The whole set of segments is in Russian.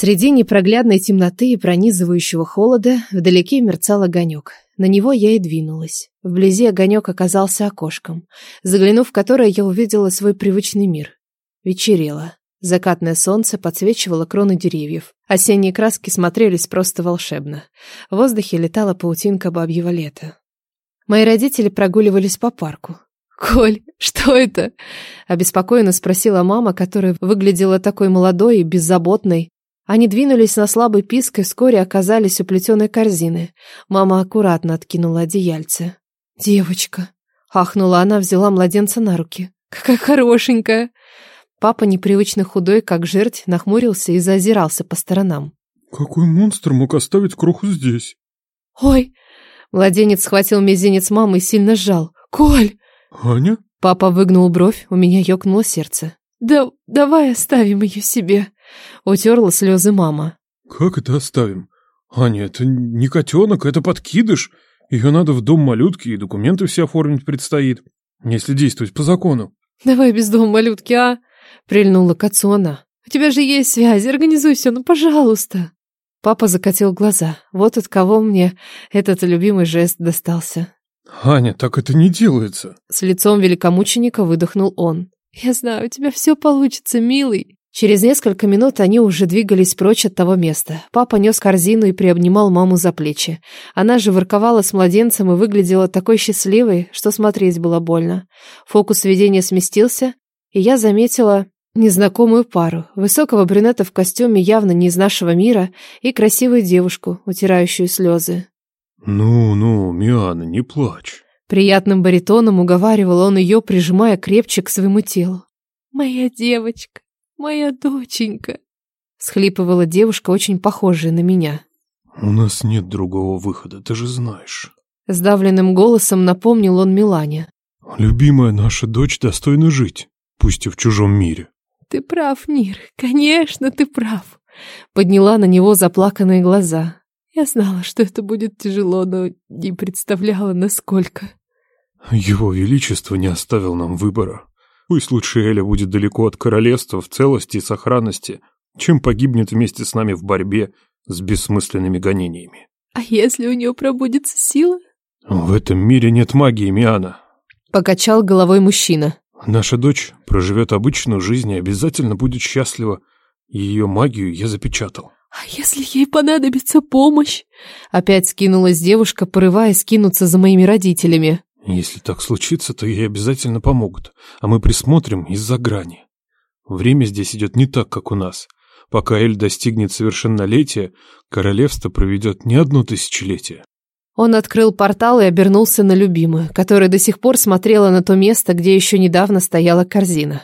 Среди непроглядной темноты и пронизывающего холода вдалеке мерцал огонек. На него я и двинулась. Вблизи огонек оказался окошком, заглянув в которое я увидела свой привычный мир. Вечерело. Закатное солнце подсвечивало кроны деревьев. Осенние краски смотрелись просто волшебно. В воздухе летала паутинка бабьего лета. Мои родители прогуливались по парку. «Коль, что это?» – обеспокоенно спросила мама, которая выглядела такой молодой и беззаботной. Они двинулись на слабый писк и вскоре оказались у плетеной корзины. Мама аккуратно откинула одеяльце. «Девочка!» – ахнула она, взяла младенца на руки. «Какая хорошенькая!» Папа, непривычно худой, как жерть, нахмурился и зазирался по сторонам. «Какой монстр мог оставить кроху здесь?» «Ой!» Младенец схватил мизинец мамы и сильно сжал. «Коль!» «Аня?» Папа выгнул бровь, у меня ёкнуло сердце. «Да давай оставим ее себе!» Утерла слезы мама. «Как это оставим? Аня, это не котенок, это подкидыш. Ее надо в дом малютки и документы все оформить предстоит, если действовать по закону». «Давай без дома малютки, а?» Прильнула к отцу она. «У тебя же есть связи, организуй все, ну пожалуйста!» Папа закатил глаза. Вот от кого мне этот любимый жест достался. «Аня, так это не делается!» С лицом великомученика выдохнул он. «Я знаю, у тебя все получится, милый!» Через несколько минут они уже двигались прочь от того места. Папа нес корзину и приобнимал маму за плечи. Она же ворковала с младенцем и выглядела такой счастливой, что смотреть было больно. Фокус видения сместился, и я заметила незнакомую пару, высокого брюнета в костюме явно не из нашего мира и красивую девушку, утирающую слезы. «Ну-ну, Миана, не плачь». Приятным баритоном уговаривал он ее, прижимая крепче к своему телу. «Моя девочка, моя доченька», — схлипывала девушка, очень похожая на меня. «У нас нет другого выхода, ты же знаешь». Сдавленным голосом напомнил он Милане. «Любимая наша дочь достойна жить, пусть и в чужом мире». «Ты прав, Нир, конечно, ты прав», — подняла на него заплаканные глаза. Я знала, что это будет тяжело, но не представляла, насколько. Его Величество не оставил нам выбора. Пусть лучше Эля будет далеко от королевства в целости и сохранности, чем погибнет вместе с нами в борьбе с бессмысленными гонениями. А если у нее пробудется сила? В этом мире нет магии, Миана. Покачал головой мужчина. Наша дочь проживет обычную жизнь и обязательно будет счастлива. Ее магию я запечатал. «А если ей понадобится помощь?» Опять скинулась девушка, порываясь кинуться за моими родителями. «Если так случится, то ей обязательно помогут, а мы присмотрим из-за грани. Время здесь идет не так, как у нас. Пока Эль достигнет совершеннолетия, королевство проведет не одно тысячелетие». Он открыл портал и обернулся на любимую, которая до сих пор смотрела на то место, где еще недавно стояла корзина.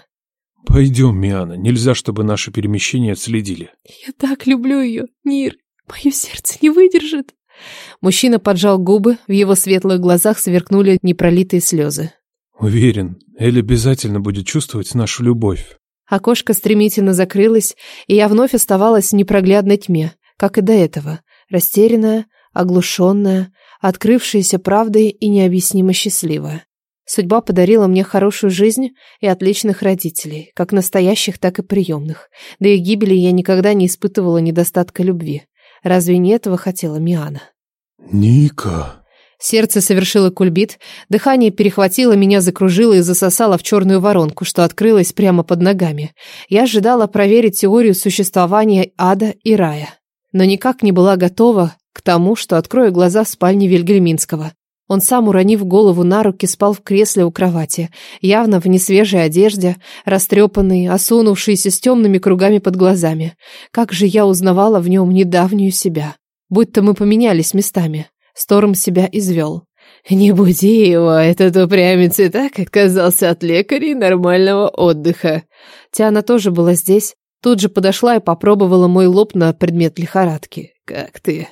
«Пойдем, Миана, нельзя, чтобы наше перемещение отследили». «Я так люблю ее, Нир, мое сердце не выдержит». Мужчина поджал губы, в его светлых глазах сверкнули непролитые слезы. «Уверен, Эль обязательно будет чувствовать нашу любовь». Окошко стремительно закрылось, и я вновь оставалась в непроглядной тьме, как и до этого, растерянная, оглушенная, открывшаяся правдой и необъяснимо счастливая. Судьба подарила мне хорошую жизнь и отличных родителей, как настоящих, так и приемных. До их гибели я никогда не испытывала недостатка любви. Разве не этого хотела Миана? «Ника!» Сердце совершило кульбит, дыхание перехватило, меня закружило и засосало в черную воронку, что открылась прямо под ногами. Я ожидала проверить теорию существования ада и рая, но никак не была готова к тому, что открою глаза в спальне Вильгельминского. Он сам, уронив голову на руки, спал в кресле у кровати, явно в несвежей одежде, растрепанный, осунувшийся с темными кругами под глазами. Как же я узнавала в нем недавнюю себя. Будто мы поменялись местами. Сторм себя извел. «Не буди его, этот упрямец и так отказался от лекаря и нормального отдыха». Тиана тоже была здесь, тут же подошла и попробовала мой лоб на предмет лихорадки. «Как ты?»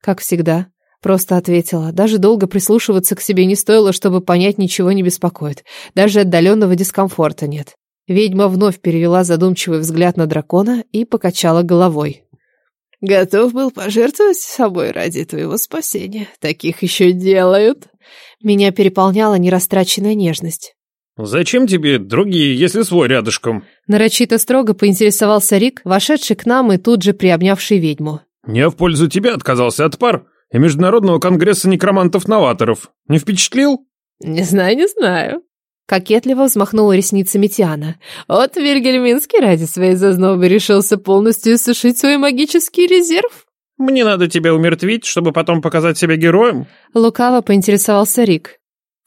«Как всегда», Просто ответила. Даже долго прислушиваться к себе не стоило, чтобы понять, ничего не беспокоит. Даже отдаленного дискомфорта нет. Ведьма вновь перевела задумчивый взгляд на дракона и покачала головой. «Готов был пожертвовать собой ради твоего спасения. Таких еще делают». Меня переполняла нерастраченная нежность. Зачем тебе другие, если свой рядышком? Нарочито строго поинтересовался Рик, вошедший к нам и тут же приобнявший ведьму. Я в пользу тебя отказался от пар и Международного конгресса некромантов-новаторов. Не впечатлил? Не знаю, не знаю. Кокетливо взмахнула ресницами Тиана. Вот Вильгельминский ради своей зазнобы решился полностью иссушить свой магический резерв. Мне надо тебя умертвить, чтобы потом показать себя героем? Лукаво поинтересовался Рик.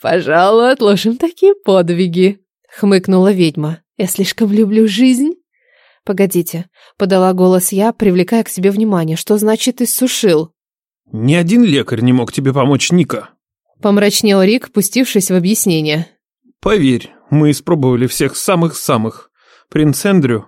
Пожалуй, отложим такие подвиги, хмыкнула ведьма. Я слишком люблю жизнь. Погодите, подала голос я, привлекая к себе внимание. Что значит иссушил? Ни один лекарь не мог тебе помочь, Ника. Помрачнел Рик, пустившись в объяснение. Поверь, мы испробовали всех самых-самых. Принц Эндрю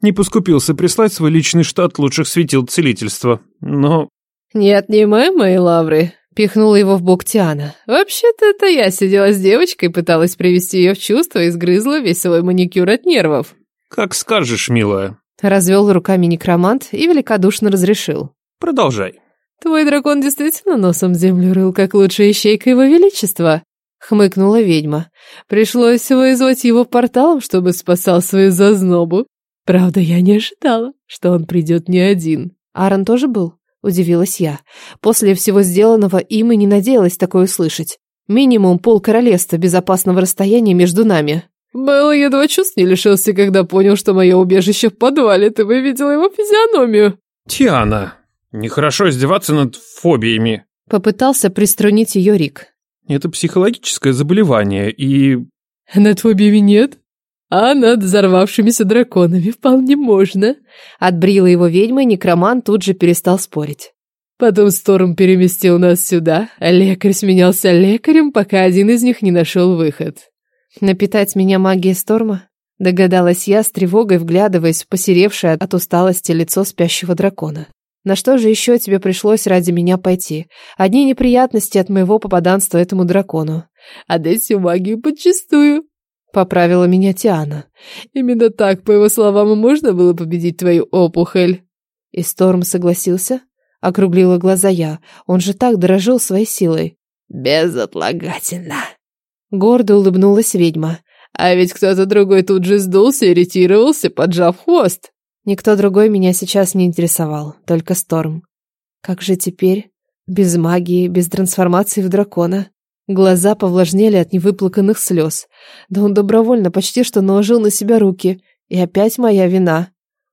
не поскупился прислать свой личный штат лучших светил целительства, но... «Не отнимай мои лавры», — пихнула его в бок Тиана. «Вообще-то это я сидела с девочкой, пыталась привести ее в чувство и сгрызла весь свой маникюр от нервов». «Как скажешь, милая». Развел руками некромант и великодушно разрешил. «Продолжай». «Твой дракон действительно носом землю рыл, как лучшая ищейка его величества?» Хмыкнула ведьма. «Пришлось вызвать его порталом, чтобы спасал свою зазнобу. Правда, я не ожидала, что он придет не один. Аарон тоже был? Удивилась я. После всего сделанного им и не надеялась такое услышать. Минимум пол королевства безопасного расстояния между нами. Белла едва чувств не лишился, когда понял, что мое убежище в подвале. Ты бы видела его физиономию. Тиана, нехорошо издеваться над фобиями. Попытался приструнить ее Рик. Это психологическое заболевание, и... Над фобиями нет? А над взорвавшимися драконами вполне можно. Отбрила его ведьма, и некроман тут же перестал спорить. Потом Сторм переместил нас сюда, а лекарь сменялся лекарем, пока один из них не нашел выход. Напитать меня магией Сторма? Догадалась я с тревогой, вглядываясь в посеревшее от усталости лицо спящего дракона. На что же еще тебе пришлось ради меня пойти? Одни неприятности от моего попаданства этому дракону. Отдай всю магию подчистую. Поправила меня Тиана. Именно так, по его словам, и можно было победить твою опухоль. И Сторм согласился? Округлила глаза я. Он же так дорожил своей силой. Безотлагательно. Гордо улыбнулась ведьма. А ведь кто-то другой тут же сдулся и ретировался, поджав хвост. Никто другой меня сейчас не интересовал, только Сторм. Как же теперь? Без магии, без трансформации в дракона. Глаза повлажнели от невыплаканных слез. Да он добровольно почти что наложил на себя руки. И опять моя вина.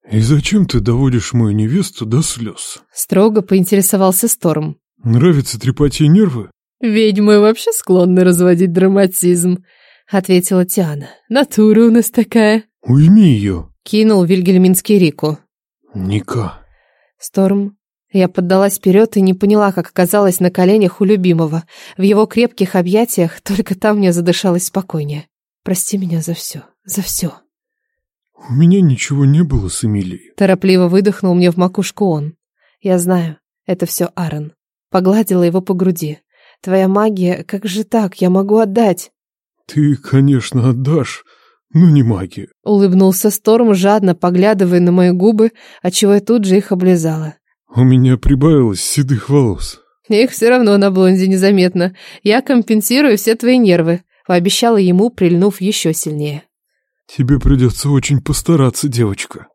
«И зачем ты доводишь мою невесту до слез?» Строго поинтересовался Сторм. «Нравится трепать ей нервы?» «Ведьмы вообще склонны разводить драматизм», — ответила Тиана. «Натура у нас такая». «Уйми ее», — кинул Вильгельминский Рику. «Ника». Сторм я поддалась вперед и не поняла, как оказалась на коленях у любимого. В его крепких объятиях только там мне задышалось спокойнее. Прости меня за все, за все. У меня ничего не было с Эмилией. Торопливо выдохнул мне в макушку он. Я знаю, это все Аарон. Погладила его по груди. Твоя магия, как же так, я могу отдать? Ты, конечно, отдашь, но не магия. Улыбнулся Сторм, жадно поглядывая на мои губы, отчего я тут же их облизала. У меня прибавилось седых волос. Их все равно на блонде незаметно. Я компенсирую все твои нервы, пообещала ему, прильнув еще сильнее. Тебе придется очень постараться, девочка.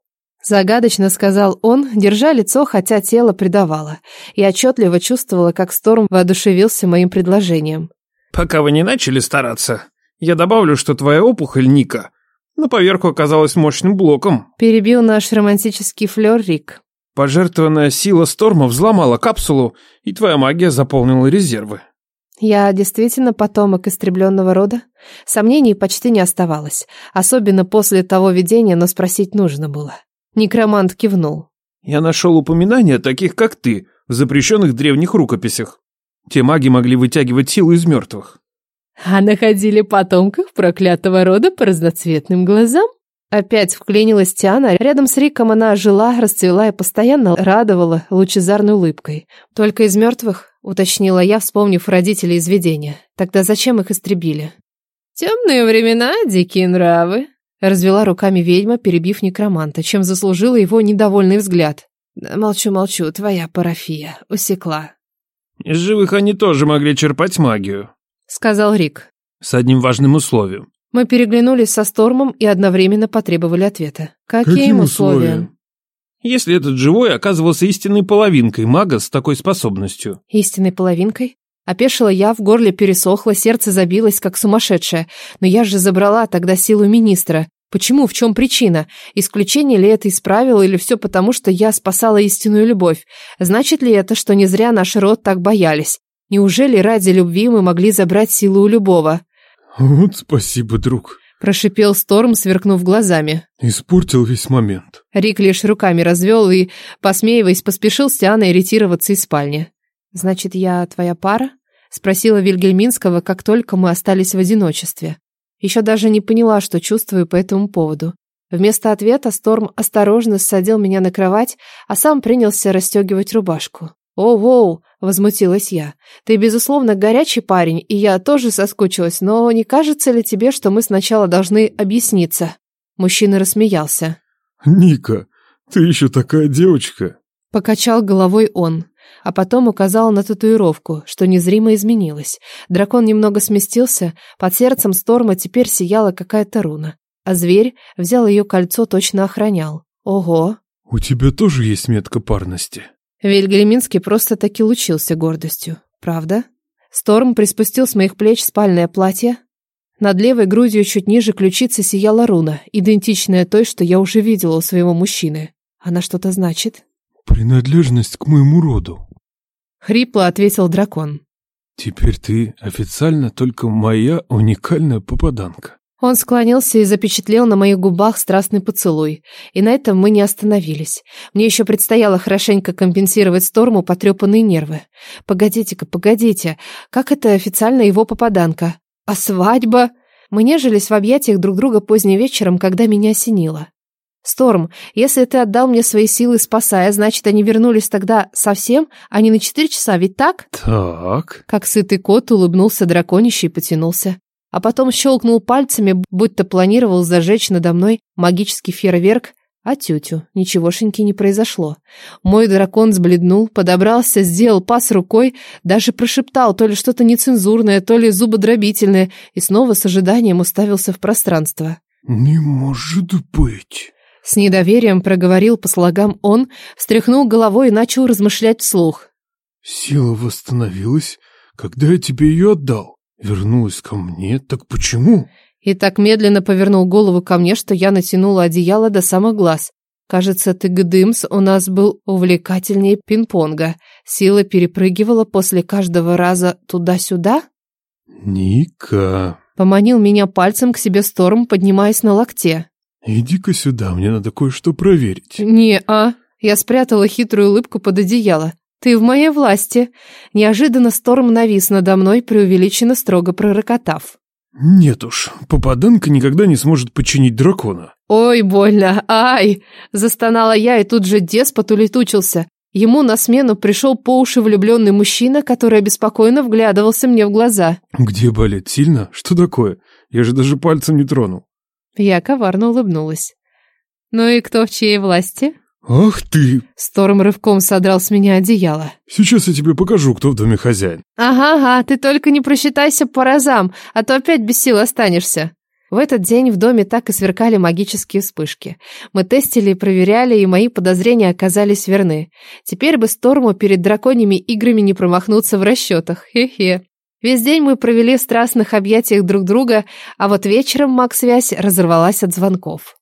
Загадочно сказал он, держа лицо, хотя тело предавало. Я отчетливо чувствовала, как Сторм воодушевился моим предложением. «Пока вы не начали стараться, я добавлю, что твоя опухоль, Ника, на поверку оказалась мощным блоком». Перебил наш романтический флер Рик. Пожертвованная сила Сторма взломала капсулу, и твоя магия заполнила резервы. Я действительно потомок истребленного рода? Сомнений почти не оставалось, особенно после того видения, но спросить нужно было. Некромант кивнул. Я нашел упоминания таких, как ты, в запрещенных древних рукописях. Те маги могли вытягивать силу из мертвых. А находили потомков проклятого рода по разноцветным глазам? Опять вклинилась Тиана. Рядом с Риком она жила, расцвела и постоянно радовала лучезарной улыбкой. Только из мертвых, уточнила я, вспомнив родителей из видения. Тогда зачем их истребили? Темные времена, дикие нравы. Развела руками ведьма, перебив некроманта, чем заслужила его недовольный взгляд. Да молчу, молчу, твоя парафия. Усекла. Из живых они тоже могли черпать магию. Сказал Рик. С одним важным условием. Мы переглянулись со Стормом и одновременно потребовали ответа. Каким, Каким условиям? Если этот живой оказывался истинной половинкой мага с такой способностью. Истинной половинкой? Опешила я, в горле пересохло, сердце забилось, как сумасшедшее. Но я же забрала тогда силу министра. Почему? В чем причина? Исключение ли это из правил или все потому, что я спасала истинную любовь? Значит ли это, что не зря наш род так боялись? Неужели ради любви мы могли забрать силу у любого? Вот спасибо, друг. Прошипел Сторм, сверкнув глазами. Испортил весь момент. Рик лишь руками развел и, посмеиваясь, поспешил с Тианой ретироваться из спальни. «Значит, я твоя пара?» — спросила Вильгельминского, как только мы остались в одиночестве. Еще даже не поняла, что чувствую по этому поводу. Вместо ответа Сторм осторожно ссадил меня на кровать, а сам принялся расстегивать рубашку. «О-воу!» — возмутилась я. «Ты, безусловно, горячий парень, и я тоже соскучилась, но не кажется ли тебе, что мы сначала должны объясниться?» Мужчина рассмеялся. Ника, ты еще такая девочка. Покачал головой он, а потом указал на татуировку, что незримо изменилась. Дракон немного сместился, под сердцем Сторма теперь сияла какая-то руна, а зверь взял ее кольцо, точно охранял. Ого! У тебя тоже есть метка парности. Вильгельминский просто-таки лучился гордостью. Правда? Сторм приспустил с моих плеч спальное платье. Над левой грудью чуть ниже ключицы сияла руна, идентичная той, что я уже видела у своего мужчины. Она что-то значит? Принадлежность к моему роду. Хрипло ответил дракон. Теперь ты официально только моя уникальная попаданка. Он склонился и запечатлел на моих губах страстный поцелуй. И на этом мы не остановились. Мне еще предстояло хорошенько компенсировать Сторму потрепанные нервы. Погодите-ка, погодите. Как это официально его попаданка? А свадьба? Мы нежились в объятиях друг друга поздним вечером, когда меня осенило. Сторм, если ты отдал мне свои силы, спасая, значит, они вернулись тогда совсем, а не на четыре часа, ведь так? Так. Как сытый кот улыбнулся драконище и потянулся а потом щелкнул пальцами, будто планировал зажечь надо мной магический фейерверк, а тетю ничегошеньки не произошло. Мой дракон сбледнул, подобрался, сделал пас рукой, даже прошептал то ли что-то нецензурное, то ли зубодробительное, и снова с ожиданием уставился в пространство. «Не может быть!» С недоверием проговорил по слогам он, встряхнул головой и начал размышлять вслух. «Сила восстановилась, когда я тебе ее отдал. Вернулась ко мне, так почему? И так медленно повернул голову ко мне, что я натянула одеяло до самых глаз. Кажется, тыгдымс у нас был увлекательнее пинг-понга. Сила перепрыгивала после каждого раза туда-сюда. Ника. Поманил меня пальцем к себе Сторм, поднимаясь на локте. Иди-ка сюда, мне надо кое-что проверить. Не-а. Я спрятала хитрую улыбку под одеяло. «Ты в моей власти!» Неожиданно Сторм навис надо мной, преувеличенно строго пророкотав. «Нет уж, попаданка никогда не сможет подчинить дракона». «Ой, больно! Ай!» Застонала я, и тут же деспот улетучился. Ему на смену пришел по уши влюбленный мужчина, который обеспокоенно вглядывался мне в глаза. «Где болит? Сильно? Что такое? Я же даже пальцем не тронул». Я коварно улыбнулась. «Ну и кто в чьей власти?» «Ах ты!» Сторм рывком содрал с меня одеяло. «Сейчас я тебе покажу, кто в доме хозяин». «Ага-ага, ты только не просчитайся по разам, а то опять без сил останешься». В этот день в доме так и сверкали магические вспышки. Мы тестили и проверяли, и мои подозрения оказались верны. Теперь бы Сторму перед драконьими играми не промахнуться в расчетах. Хе-хе. Весь день мы провели в страстных объятиях друг друга, а вот вечером маг-связь разорвалась от звонков.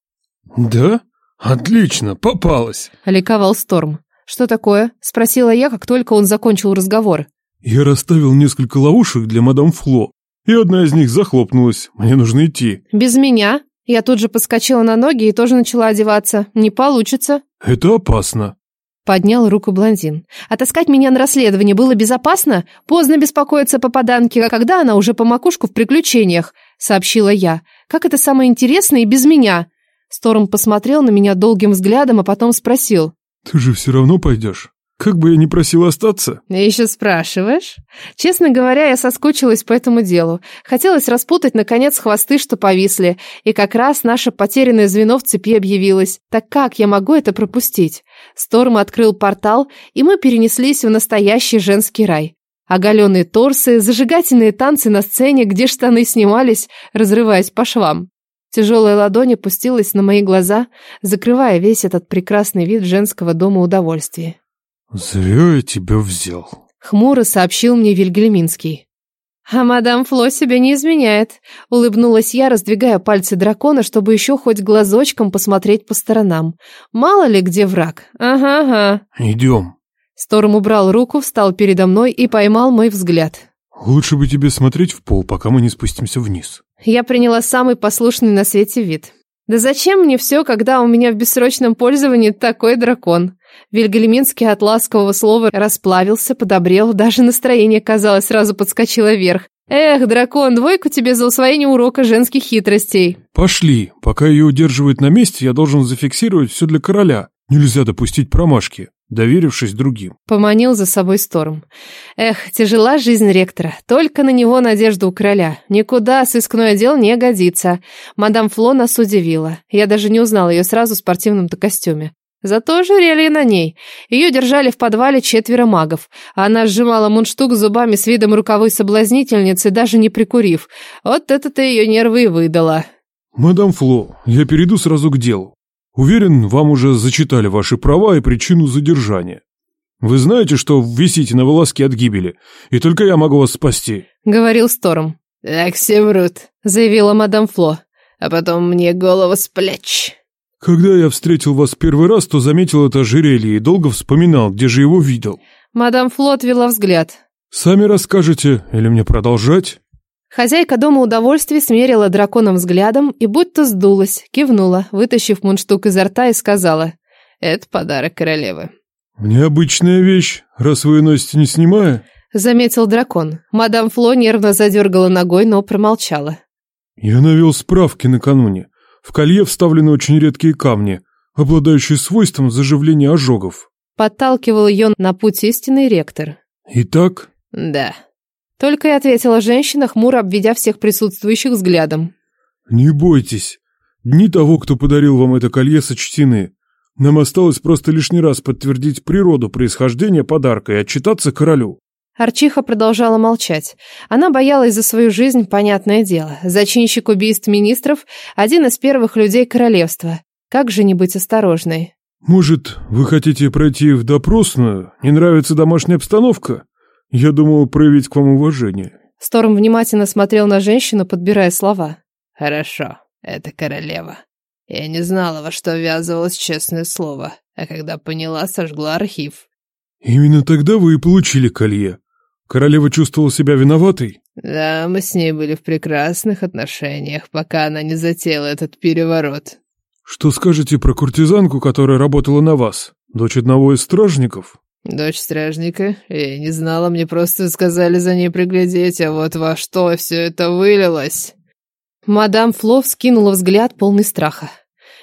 «Да? Отлично, попалась!» — ликовал Сторм. «Что такое?» — спросила я, как только он закончил разговор. «Я расставил несколько ловушек для мадам Фло, и одна из них захлопнулась. Мне нужно идти». «Без меня?» Я тут же подскочила на ноги и тоже начала одеваться. «Не получится». «Это опасно». Поднял руку блондин. «Отаскать меня на расследование было безопасно? Поздно беспокоиться по поданке, а когда она уже по макушку в приключениях?» Сообщила я. «Как это самое интересное и без меня?» Сторм посмотрел на меня долгим взглядом, а потом спросил. «Ты же все равно пойдешь? Как бы я ни просил остаться?» «Еще спрашиваешь?» Честно говоря, я соскучилась по этому делу. Хотелось распутать, наконец, хвосты, что повисли. И как раз наше потерянное звено в цепи объявилось. Так как я могу это пропустить? Сторм открыл портал, и мы перенеслись в настоящий женский рай. Оголенные торсы, зажигательные танцы на сцене, где штаны снимались, разрываясь по швам. Тяжелая ладонь опустилась на мои глаза, закрывая весь этот прекрасный вид женского дома удовольствия. «Зря я тебя взял», — хмуро сообщил мне Вильгельминский. «А мадам Фло себя не изменяет», — улыбнулась я, раздвигая пальцы дракона, чтобы еще хоть глазочком посмотреть по сторонам. «Мало ли где враг. Ага-ага». «Идем». Сторм убрал руку, встал передо мной и поймал мой взгляд. «Лучше бы тебе смотреть в пол, пока мы не спустимся вниз». Я приняла самый послушный на свете вид. «Да зачем мне все, когда у меня в бессрочном пользовании такой дракон?» Вильгельминский от ласкового слова расплавился, подобрел, даже настроение, казалось, сразу подскочило вверх. «Эх, дракон, двойку тебе за усвоение урока женских хитростей». «Пошли. Пока ее удерживают на месте, я должен зафиксировать все для короля. Нельзя допустить промашки» доверившись другим. Поманил за собой Сторм. Эх, тяжела жизнь ректора. Только на него надежда у короля. Никуда сыскное дело не годится. Мадам Фло нас удивила. Я даже не узнала ее сразу в спортивном-то костюме. Зато ожерелье на ней. Ее держали в подвале четверо магов. Она сжимала мундштук зубами с видом руковой соблазнительницы, даже не прикурив. Вот это-то ее нервы и выдала. «Мадам Фло, я перейду сразу к делу. Уверен, вам уже зачитали ваши права и причину задержания. Вы знаете, что висите на волоске от гибели, и только я могу вас спасти», — говорил Сторм. «Так все врут», — заявила мадам Фло. «А потом мне голову с плеч». «Когда я встретил вас первый раз, то заметил это ожерелье и долго вспоминал, где же его видел». Мадам Фло отвела взгляд. «Сами расскажете или мне продолжать?» Хозяйка дома удовольствий смерила драконом взглядом и будто сдулась, кивнула, вытащив мундштук изо рта и сказала «Это подарок королевы». «Необычная вещь, раз вы носите не снимая», — заметил дракон. Мадам Фло нервно задергала ногой, но промолчала. «Я навел справки накануне. В колье вставлены очень редкие камни, обладающие свойством заживления ожогов». Подталкивал ее на путь истинный ректор. «Итак?» «Да», только и ответила женщина, хмуро обведя всех присутствующих взглядом. «Не бойтесь. Дни того, кто подарил вам это колье, сочтены. Нам осталось просто лишний раз подтвердить природу происхождения подарка и отчитаться королю». Арчиха продолжала молчать. Она боялась за свою жизнь, понятное дело. Зачинщик убийств министров – один из первых людей королевства. Как же не быть осторожной? «Может, вы хотите пройти в допросную? Не нравится домашняя обстановка?» Я думал проявить к вам уважение. Сторм внимательно смотрел на женщину, подбирая слова. Хорошо, это королева. Я не знала, во что ввязывалось честное слово, а когда поняла, сожгла архив. Именно тогда вы и получили колье. Королева чувствовала себя виноватой? Да, мы с ней были в прекрасных отношениях, пока она не затеяла этот переворот. Что скажете про куртизанку, которая работала на вас? Дочь одного из стражников? Дочь стражника? Я не знала, мне просто сказали за ней приглядеть, а вот во что все это вылилось. Мадам Фло вскинула взгляд, полный страха.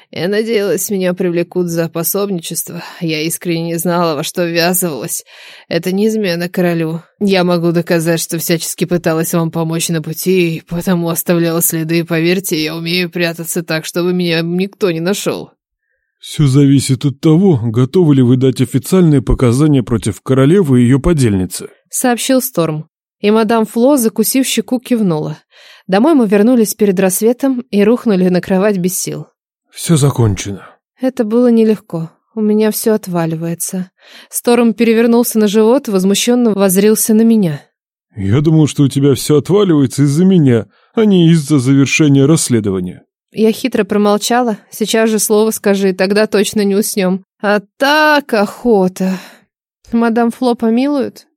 Я надеялась, меня привлекут за пособничество. Я искренне не знала, во что ввязывалась. Это не измена королю. Я могу доказать, что всячески пыталась вам помочь на пути, и потому оставляла следы, и поверьте, я умею прятаться так, чтобы меня никто не нашел. «Все зависит от того, готовы ли вы дать официальные показания против королевы и ее подельницы», — сообщил Сторм. И мадам Фло, закусив щеку, кивнула. Домой мы вернулись перед рассветом и рухнули на кровать без сил. «Все закончено». Это было нелегко. У меня все отваливается. Сторм перевернулся на живот, возмущенно возрился на меня. «Я думал, что у тебя все отваливается из-за меня, а не из-за завершения расследования». Я хитро промолчала. Сейчас же слово скажи, тогда точно не уснем. А так охота. Мадам Фло помилуют?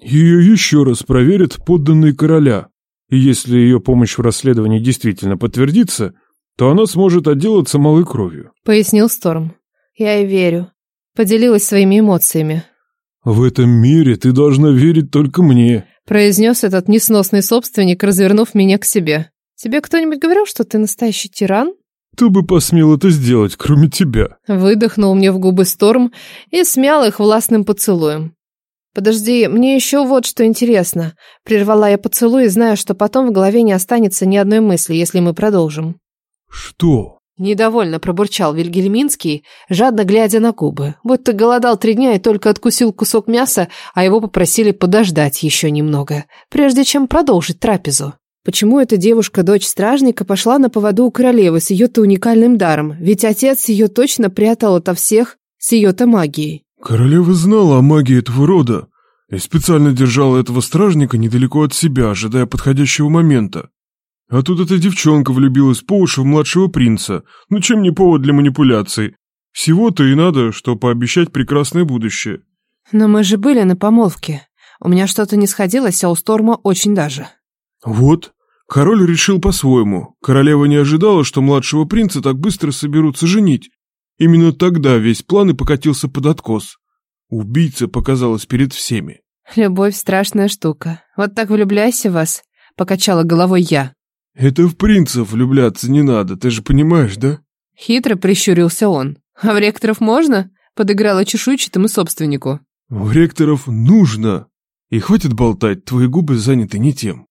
Ее еще раз проверят подданные короля. И если ее помощь в расследовании действительно подтвердится, то она сможет отделаться малой кровью. Пояснил Сторм. Я и верю. Поделилась своими эмоциями. В этом мире ты должна верить только мне. Произнес этот несносный собственник, развернув меня к себе. Тебе кто-нибудь говорил, что ты настоящий тиран? Кто бы посмел это сделать, кроме тебя? Выдохнул мне в губы Сторм и смял их властным поцелуем. Подожди, мне еще вот что интересно. Прервала я поцелуй, зная, что потом в голове не останется ни одной мысли, если мы продолжим. Что? Недовольно пробурчал Вильгельминский, жадно глядя на губы, будто голодал три дня и только откусил кусок мяса, а его попросили подождать еще немного, прежде чем продолжить трапезу. Почему эта девушка, дочь стражника, пошла на поводу у королевы с ее-то уникальным даром? Ведь отец ее точно прятал ото всех с ее-то магией. Королева знала о магии этого рода и специально держала этого стражника недалеко от себя, ожидая подходящего момента. А тут эта девчонка влюбилась по уши в младшего принца. Ну чем не повод для манипуляций? Всего-то и надо, что пообещать прекрасное будущее. Но мы же были на помолвке. У меня что-то не сходилось, а у Сторма очень даже. Вот. Король решил по-своему. Королева не ожидала, что младшего принца так быстро соберутся женить. Именно тогда весь план и покатился под откос. Убийца показалась перед всеми. Любовь страшная штука. Вот так влюбляйся в вас, покачала головой я. Это в принцев влюбляться не надо, ты же понимаешь, да? Хитро прищурился он. А в ректоров можно? Подыграла чешуйчатому собственнику. В ректоров нужно. И хватит болтать, твои губы заняты не тем.